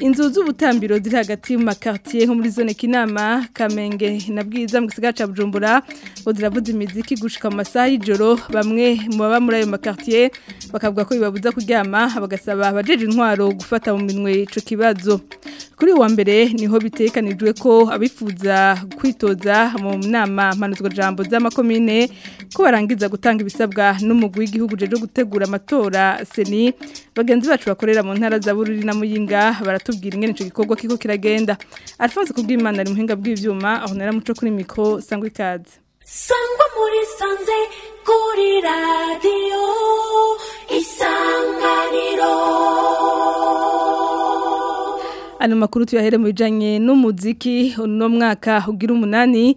inzu z'ubutambiro ziri hagati mu z'amakartier nko muri zone kinama kamenge na bwiza mu gisigara ca Bujumbura bo imiziki gushika mu masaha y'ijoro bamwe mu baba muri ayo makartier bakavuga ko bibabuza kuryama bagasaba abajeje intwaro gufata mu minwe ico kibazo kuri wa mbere niho bitekanijwe ko abifuza kwitoza mu nama mpanuzwa jambo z'amakomine ko barangiza gutanga ibisabwa n'umugwi w'igihugu jeje gutegura amatora seni bagenzi bacu bakorera mu ntara za Bururi na Muyinga baratubwira ingene ico gikorwa kiko kiragenda alphonse kubw'imana ari muhinga bw'ibyuma aho naramuco kuri mikoro sangwa ikaze sangwa muri sanze kuri radiyo isanganiro ano makuru tuyahere mu bijanye n'umuziki no mwaka ugira umunani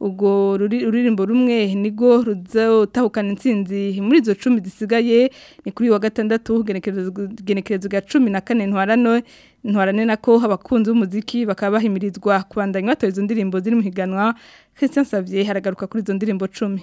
ubwo ruririmbo rumwe nigo ruzatahukana intsinzi muri izo cumi zisigaye ni kuri wa gatandatu genekerezo ga cumi na kane ntwarano ntuharane nako abakunzi b'umuziki bakaba bahimirizwa kubandanya batora izo ndirimbo ziri mu higanwa christian Savier haragaruka kuri izo ndirimbo cumi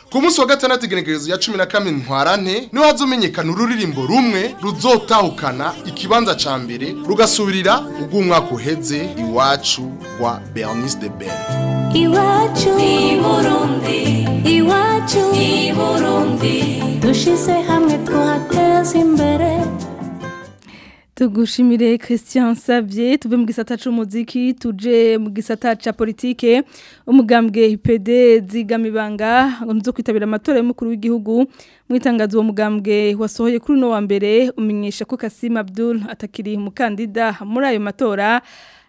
ku munsi wa gatandatu igenekerezo ya cumi na kane ntwarane niho hazumenyekana ururirimbo rumwe ruzotahukana ikibanza cya mbere rugasubirira ubwo umwaka uheze iwacu wa bernice de belle iwacu i burundi iwacu i burundi dushize tugushimire christian Savye tuve mu gisata cy'umuziki tuje mu gisata cya politike umugambwe ipede zigamibanga zo kwitabira amatora y'umukuru w'igihugu mu itangazo uwo mugambwe wasohoye kuri uno wa mbere umenyesha ko kasim abdul atakiri umukandida muri ayo matora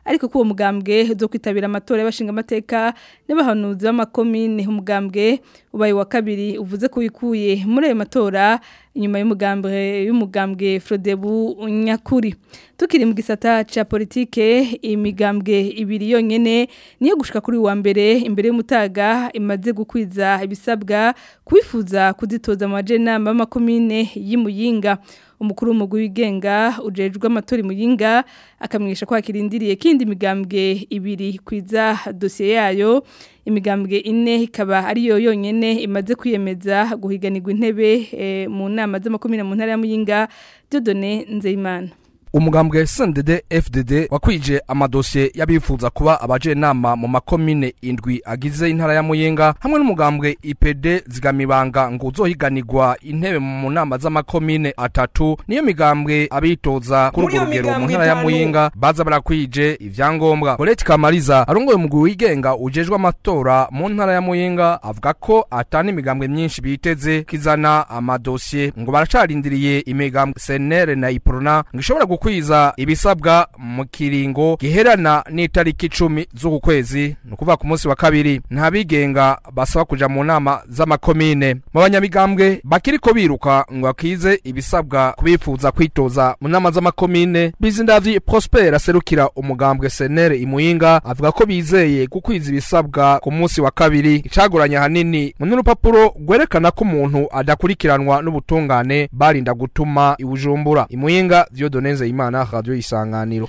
ariko kuwo mugambwe zo kwitabira amatora y'abashinga amateka n'abahanuzi b'amakomine umugambwe ubaye wa kabiri uvuze ko wikuye muri ayo matora inyuma y'umugambwe y'umugambwe Frodebu Nyakuri tukiri mu gisata cha politike imigambwe ibiri yonyene niyo gushika kuri wa mbere imbere y'umutaga imaze gukwiza ibisabwa kwifuza kuzitoza mu ajenama y'amakomine y'imuyinga umukuru w'umugwi wigenga ujejwe amatori muyinga akamwisha ko hakirindiriye kindi migambwe ibiri kwiza dosiye yayo imigambwe ine ikaba ariyo yonyene imaze kwiyemeza guhiganirwa intebe eh, mu nama z'amakomine mu ntara ya muyinga Dodone Nzeyimana umugambwe sendede fdd wakwije amadosiye y'abifuza kuba abajenama mu makomine indwi agize intara ya muyenga hamwe n'umugambwe ipd zigamibanga ngo uzohiganirwa intebe mu nama z'amakomine atatu niyo migambwe abitoza kuri urwo rugero mu ntara ya muyenga baza barakwije ibyangombwa colette kamariza arongoye umugwi wigenga ujejwe amatora mu ntara ya muyenga avuga ko atana imigambwe myinshi biteze kizana amadosiye ngo baracarindiriye imigambwe senere na iporona ngo ishobora gukwiza ibisabwa mu kiringo giherana n'itariki icumi z'uku kwezi ni ukuvuga ku munsi wa kabiri nta bigenga basaba kujya mu nama z'amakomine mu banyamigambwe bakiri ko biruka ngo bakize ibisabwa kubifuza kwitoza mu nama z'amakomine Bizindazi prosper aserukira umugambwe senere imuyinga avuga ko bizeye gukwiza ibisabwa ku munsi wa kabiri icagoranya hanini mu n'urupapuro rwerekana ko umuntu adakurikiranwa n'ubutungane barinda gutuma ibujumbura imuyinga Dieudonne nzeyimana radiyo isanganiro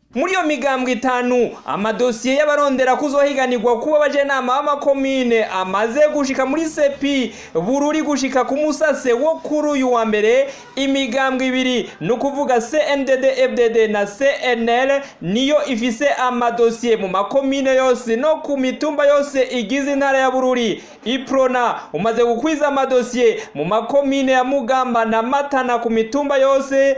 muri iyo migambwe itanu amadosiye y'abarondera kuzohiganirwa kuba abajenama b'amakomine amaze gushika muri sepi bururi gushika ku musase wo kuri uyu wa mbere imigambwe ibiri ni ukuvuga cndd fdd na cnl niyo ifise amadosiye mu makomine yose no ku mitumba yose igize intara ya bururi iprona umaze gukwiza amadosiye mu makomine ya mugamba na matana ku mitumba yose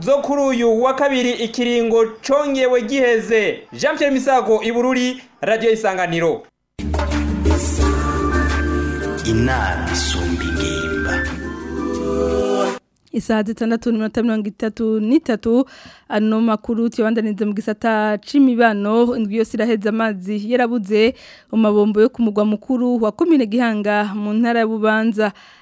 zo kuri uyu wa kabiri ikiringo congewe giheze jean pierre misago ibururi radiyo isanganiro inama isumba ingimba isaha zitandatu n'iminota mirongo itatu n'itatu ano makuru tuyabandaniriza mu gisata c'imibano indwi yose iraheza amazi yarabuze mu yo ku mugwa mukuru wa komine gihanga mu ntara ya bubanza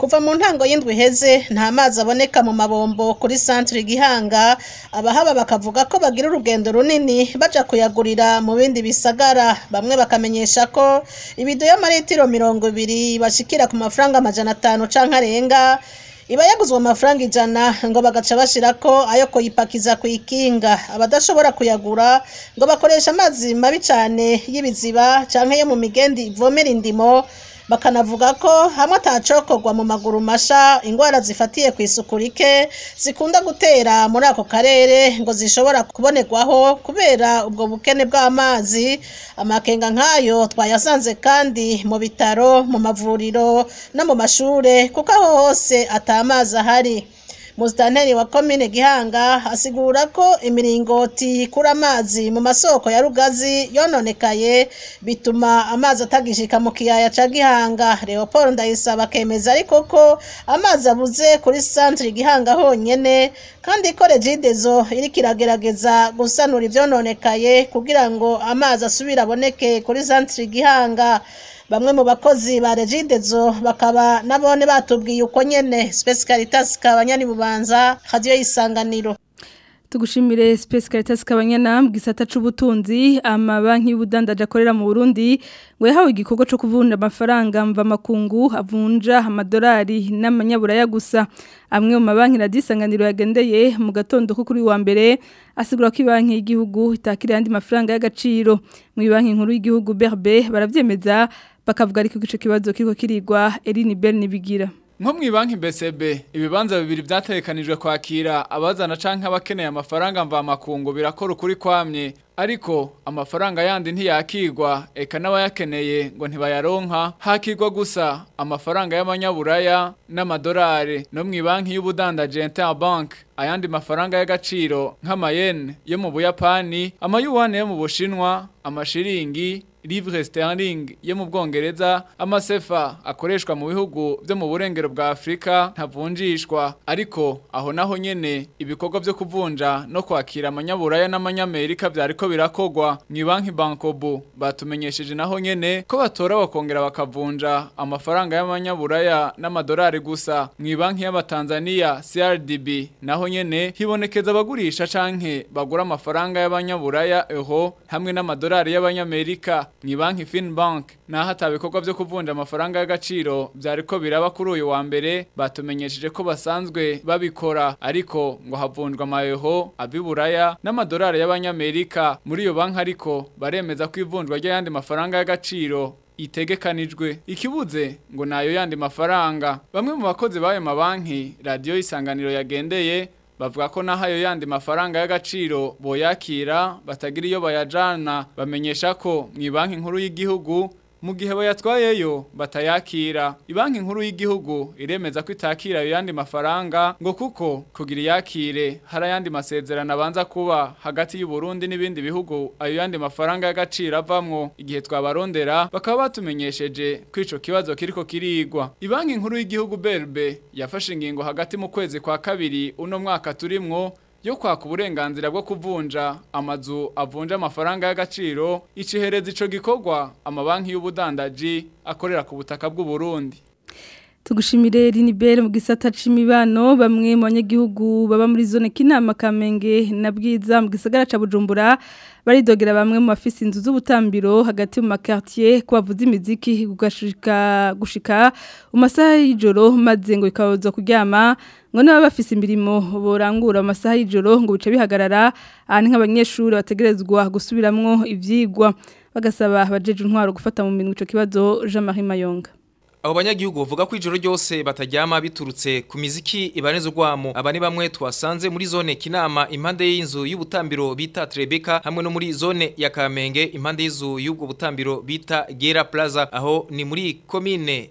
kuva mu ntango y'indwi iheze nta mazi aboneka mu mabombo kuri santire gihanga abahaba bakavuga ko bagira urugendo runini bajya kuyagurira mu bindi bisagara bamwe bakamenyesha ko ibido y'amaritiro mirongo ibiri bashikira ku mafaranga amajana atanu cyangwa arenga iba yaguzwe amafaranga ijana ngo bagaca bashyira ko ayo kuyipakiza ku ikinga abadashobora kuyagura ngo bakoresha amazi mabi cyane y'ibiziba cyangwa yo mu migendi ivomera indimo bakanavuga ko hamwe atacokorwa mu maguru masha indwara zifatiye ku isuku rike zikunda gutera muri ako karere ngo zishobora kubonerwaho kubera ubwo bukene bw'amazi amakenga nk'ayo twayasanze kandi mu bitaro mu mavuriro no mu mashuri, kuko aho hose ata mazi ahari Musitanteri wa komine Gihanga asigura ko imiringoti ikura amazi mu masoko ya Rugazi yononekaye bituma amazi atagishika mu kiyaya ca Gihanga Leopold Ndayisaba akemeza ariko ko amazi abuze kuri centre Gihanga honyine kandi ko Regidezo iri kiragerageza gusanura ivyononekaye kugira ngo amazi asubire aboneke kuri centre Gihanga bamwe mu bakozi ba regidezo bakaba nabone batubwiye uko nyene specialitas kabanyani bubanza radio isanganiro Tugushimire Space Caritas kabanyana gisata c'ubutunzi amabanki y'ubudandaje akorera mu Burundi ngo yahawe igikorwa cyo kuvunja amafaranga mva makungu avunja amadolari n'amanyaburaya gusa amwe mu mabanki radisanganiro yagendeye mu gatondo ko kuri wa mbere asigura ko ibanki y'igihugu itakira andi mafaranga y'agaciro mu banki nkuru y'igihugu Berbe barabyemeza. bakavuga ariko ico kibazo kiriko kirigwa Eline Berne bigira nko mu banki BCB ibibanza bibiri byaterekanijwe kwakira abazana canke abakeneye amafaranga mva makungu birakora ukuri kwamye ariko amafaranga yandi ntiyakigwa eka n'abayakeneye ngo ntibayaronka hakigwa gusa amafaranga y'amanyaburaya n'amadolari no mu banki y'ubudandaje Bank ayandi mafaranga y'agaciro nk'amayene yo mu Buyapani amayuwane yo mu Bushinwa amashiringi livre sterling yo mu bwongereza amasefa akoreshwa mu bihugu byo mu burengero bwa Afrika ntavunjishwa ariko aho naho nyene ibikorwa byo kuvunja no kwakira amanyaburaya n'amanyamerika byariko birakogwa ni banki Bankobu batumenyesheje naho nyene ko batora bakongera bakavunja amafaranga y'amanyaburaya n'amadolari gusa mu banki y'abatanzania CRDB naho nyene hibonekeza abagurisha canke bagura amafaranga y'abanyaburaya eho hamwe n'amadolari y'abanyamerika mu banki Finbank naho ataba ibikorwa byo kuvunja amafaranga y'agaciro byari ko biraba kuri uyu wa mbere batumenyesheje ko basanzwe babikora ariko ngo havunjwa amayeho abiburaya n'amadolari y'abanyamerika muri iyo banki ariko baremeza ko ivunjwa ry'ayandi mafaranga y'agaciro itegekanijwe ikibuze ngo nayo yandi mafaranga bamwe mu bakozi b'ayo mabanki radiyo isanganiro yagendeye bavuga ko nahayo yandi mafaranga y'agaciro boyakira batagira iyo bayajana bamenyesha ko mu banki nkuru y'igihugu mu gihe bayatwayeyo batayakira ibanki nkuru y'igihugu iremeza kwitakira itakira yandi mafaranga ngo kuko kugira iyakire hari masezerano abanza kuba hagati y'u Burundi n'ibindi bihugu ayo yandi mafaranga y'agaciro avamwo igihe twabarondera bakaba batumenyesheje ko kibazo kiriko kirigwa ibanki nkuru y'igihugu BRB yafashe ingingo hagati mu kwezi kwa kabiri uno mwaka turimwo yo kwaka uburenganzira bwo kuvunja amazu avunja amafaranga y'agaciro ikihereza ico gikorwa amabanki y'ubudandaji akorera ku butaka bw'u Burundi tugushimire Rinibere mu gisata c'imibano bamwe mu banyagihugu baba muri zone kinama kamenge na bwiza mu gisagara ca Bujumbura baridogera bamwe mu bafise inzu z'ubutambiro hagati mu makartier kubavuza imiziki gugashika gushika mu masaha y'ijoro maze ngo ikaboza kuryama ngo niba bafise imirimo borangura amasaha y'ijoro ngo bice bihagarara ahandi nk'abanyeshuri bategerezwa gusubiramwo ivyigwa bagasaba abajeje intwaro gufata mu minwe ico kibazo Jean Marie Mayonga abo banyagihugu bavuga ko ijoro ryose bataryama biturutse ku miziki ibaneza urwamo aba ni bamwe tuhasanze muri zone kinama impande y'inzu y'ubutambiro bita Trebeka hamwe no muri zone ya Kamenge impande y'inzu y'ubwo butambiro bita Gera Plaza aho ni muri komine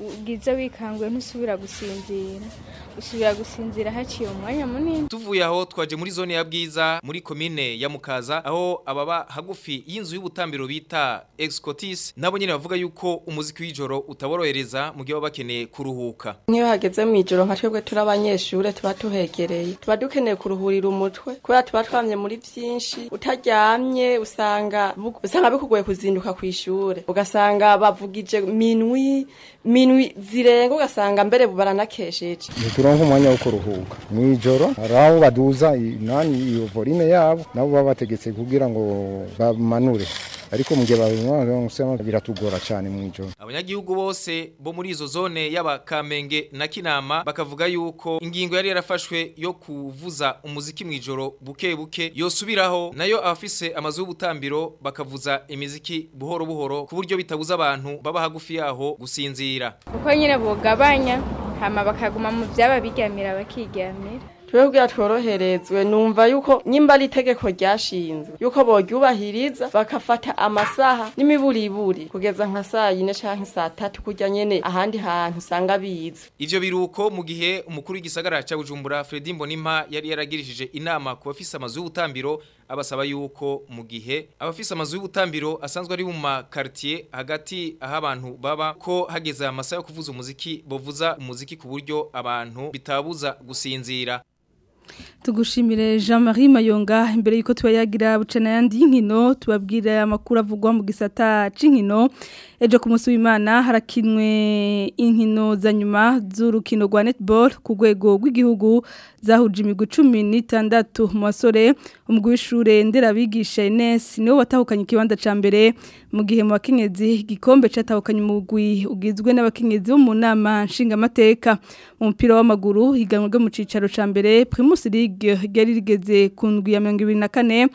ugize wikanguye ntusubira gusinzira usubira gusinzira haciye umwanya munini tuvuye aho twaje muri zone ya bwiza muri komine ya mukaza aho ababa hagufi y'inzu y'ubutambiro bita excotis nabo nyine bavuga yuko umuziki w'ijoro utaborohereza mu gihe baba bakeneye kuruhuka nk'iyo hageze mu ijoro nka twebwe turi abanyeshure tuba tuhegereye tuba dukeneye kuruhurira umutwe kubera tuba twamye muri byinshi utaryamye usanga usanga bikugoye kuzinduka ku ishuri ugasanga bavugije minwi minwi zirenga ugasanga mbere baranakesheje turonka umwanya wo kuruhuka mu ijoro hari aho baduza iyo vorine yabo nabo baba bategetse kugira ngo bamanure ariko mu gihe babinywa bamusema biratugora cyane mu ijoro abanyagihugu bose bo muri izo zone yaba Kamenge na Kinama bakavuga yuko ingingo yari yarafashwe yo kuvuza umuziki mu ijoro buke buke yosubiraho nayo abafise amazu y'ubutambiro bakavuza imiziki buhoro buhoro ku buryo bitabuza abantu baba hagufi yaho gusinzira uko nyine bogabanya hama bakaguma mu byaba bigamira bakigamira twebwe tworoherezwe numva yuko nyimba ari itegeko ryashinzwe yuko boryubahiriza bakafata amasaha n'imiburiburi kugeza nka saa yine cyangwa saa tatu kujya nyene ahandi hantu usanga biza ivyo biruko mu gihe umukuru w'igisagara ca Bujumbura Fredy Mbonimpa yari yaragirishije inama ku bafise amazu y'ubutambiro abasaba yuko mu gihe abafise amazu y'ubutambiro asanzwe ari mu makartier hagati aho abantu baba ko hageze amasaha yo kuvuza umuziki bovuza umuziki ku buryo abantu bitabuza gusinzira tugushimire jean marie mayonga imbere y'uko tubayagira bucana yandi y'inkino tubabwira amakuru avugwa mu gisata cy'inkino ejo ku munsi harakinwe inkino za nyuma z'urukino rwa netball ku rwego rw'igihugu zahuje imigwi cumi n'itandatu mu basore umugwi w'ishure nderabigisha Ines niwo watahukanye ikibanza ca mbere mu gihe mu bakenyezi igikombe catahukanye umugwi ugizwe n'abakenyezi bo mu nama nshingamateka mu mupira w'amaguru higanwe ryo mu cicaro ca mbere Primus League yari rigeze ku ndwi ya mirongo ibiri na kane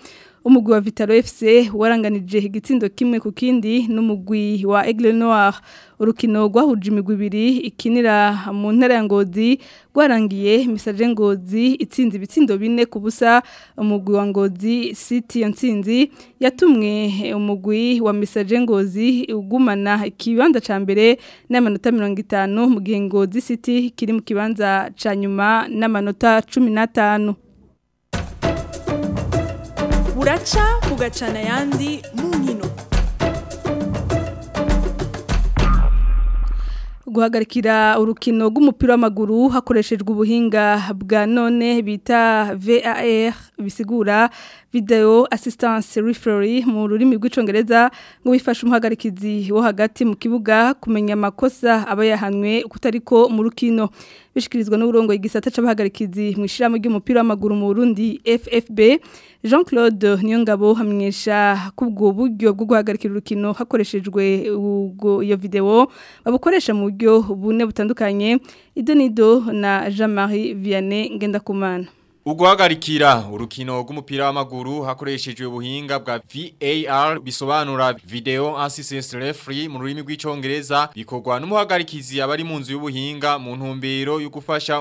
umugwi wa Vitalo FC waranganije igitsindo kimwe ku kindi n'umugwi wa Aigle Noir urukino rwahuje imigwi ibiri ikinira mu ntara ya Ngozi rwarangiye Misaje Ngozi itsinze ibitsindo bine ku busa umugwi wa Ngozi City ya Ntsinzi yatumwe umugwi wa Misaje Ngozi ugumana ikibanza ca mbere n'amanota 50 mu gihe Ngozi City kiri mu kibanza ca nyuma n'amanota 15 buraca bugacana ayandi mu nkino guhagarikira urukino rw'umupira w'amaguru hakoreshejwe ubuhinga bwa none bita VAR bisigura video assistance referee mu rurimi rw’icyongereza ngo bifasha umuhagarikizi wo hagati mu kibuga kumenya amakosa aba yahanwe kutariko mu rukino bishikirizwa n'uburongo igisata c'abahagarikizi mu ishiramo ry'umupira w'amaguru mu Burundi FFB Jean Claude Niyongabo hamwesha kubwo buryo bwo guhagarikira urukino hakoreshejwe iyo video babukoresha mu buryo bune butandukanye Idonido na Jean-Marie Vianney Ngendakumana Uguhagarikira urukino rw'umupira w'amaguru hakoreshejwe ubuhinga bwa VAR bisobanura video assistant referee mu rurimi rw'icyongereza bikorwa n'umuhagarikizi abari mu nzu y'ubuhinga mu ntumbero yo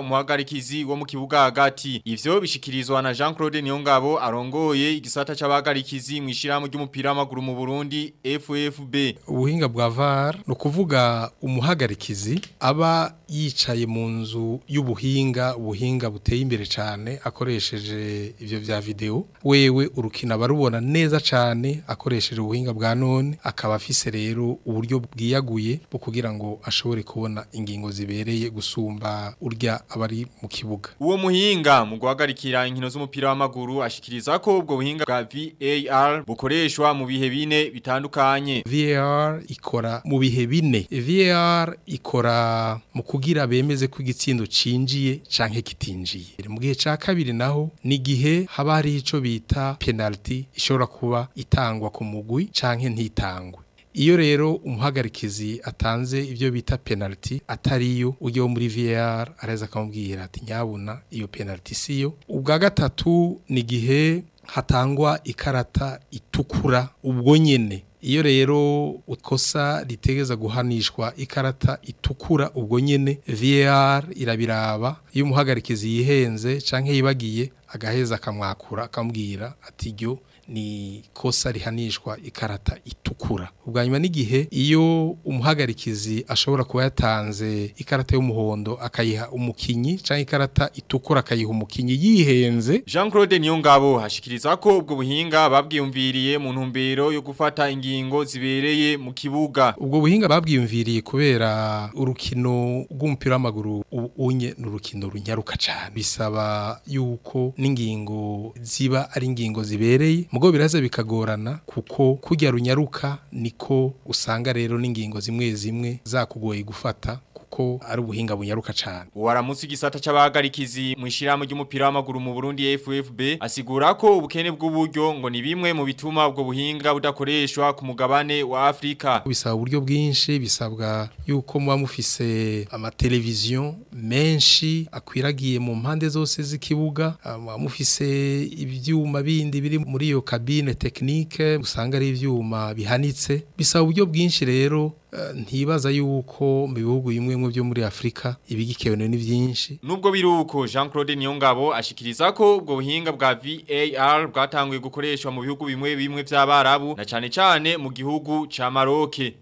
umuhagarikizi wo mu kibuga hagati ivyo bishikirizwa na Jean-Claude Niyongabo arongoye igisata c'abagarikizi mu ishirahamwe ry'umupira w'amaguru mu Burundi FFB ubuhinga bwa VAR no kuvuga umuhagarikizi aba yicaye mu nzu y'ubuhinga ubuhinga buteye imbere cyane akoresheje ibyo bya video wewe urukina barubona neza cyane akoresheje ubuhinga bwa none akaba afise rero uburyo bwiyaguye bwo kugira ngo ashobore kubona ingingo zibereye gusumba urya abari mu kibuga uwo muhinga mu guhagarikira inkino z'umupira w'amaguru ashikiriza ko ubwo buhinga bwa VAR bukoreshwa mu bihe bine bitandukanye VAR ikora mu bihe bine VAR ikora mu kugira bemeze ko igitsindo cinjiye canke kitinjiye mu gihe ca kabiri kabiri naho ni gihe haba hariho icyo bita penalty ishobora kuba itangwa ku mugwi canke ntitangwe iyo rero umuhagarikizi atanze ibyo bita penaliti atariyo ujyaho muri VR areza akamubwira ati nyabuna iyo penaliti siyo ubwa gatatu ni gihe hatangwa ikarata itukura ubwo nyene iyo rero ukosa ritegeza guhanishwa ikarata itukura ubwo nyene VR irabiraba iyo umuhagarikizi yihenze canke yibagiye agaheza akamwakura akambwira ati ryo ni kosa rihanishwa ikarata itukura ubwa nyuma n'igihe iyo umuhagarikizi ashobora kuba yatanze ikarata y'umuhondo akayiha umukinnyi cyangwa ikarata itukura akayiha umukinnyi yihenze jean claude niyongabo hashikiriza ko ubwo buhinga babwiyumviriye mu ntumbero yo gufata ingingo zibereye mu kibuga ubwo buhinga babwiyumviriye kubera urukino rw'umupira w'amaguru unye ni urukino runyaruka cyane bisaba yuko n'ingingo ziba ari ingingo zibereye mugo biraza bikagorana kuko kujya runyaruka niko usanga rero n'ingingo zimwe zimwe zakugoye gufata ko ari ubuhinga bunyaruka cyane uwaramutse igisata cy'abahagarikizi mu ishyirahamwe ry'umupira w'amaguru mu Burundi FFB asigura ko ubukene bw'uburyo ngo ni bimwe mu bituma ubwo buhinga budakoreshwa ku mugabane wa Afrika bisaba uburyo bwinshi bisabwa yuko muba mufise amateleviziyo menshi akwiragiye mu mpande zose z'ikibuga ah, muba mufise ibyuma bindi biri muri iyo kabine tekinike usanga ari ibyuma bihanitse bisaba uburyo bwinshi rero Eh, ntibaza yuko mu bihugu bimwe mu byo muri afurika ibigikenewe ni byinshi nubwo biruko uko jean claude niyongabo ashikiriza ko ubwo buhinga bwa var bwatanguye gukoreshwa mu bihugu bimwe bimwe by'abarabu na cyane cyane mu gihugu cya maroke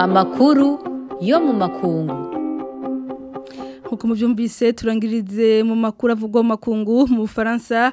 amakuru yo mu makungu nk'uko mubyumvise turangirize mu makuru avugwa mu makungu mu bufaransa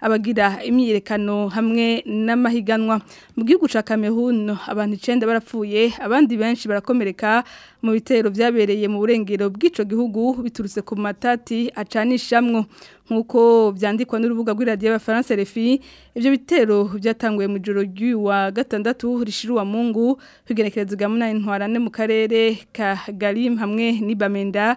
abagira imyiyerekano hamwe n'amahiganwa mu gihugu ca Cameroon abantu 9 barapfuye abandi benshi barakomeye gukomereka mu bitero byabereye mu burengero bw'ico gihugu biturutse ku matati acanishamwo nkuko byandikwa n'urubuga rw'iradiyo y'abafaransa refi ibyo bitero byatanguye mu joro wa gatandatu rishiruwa mungu kwigerekerezo bwa munani ntwarane mu karere ka Galim hamwe ni Bamenda.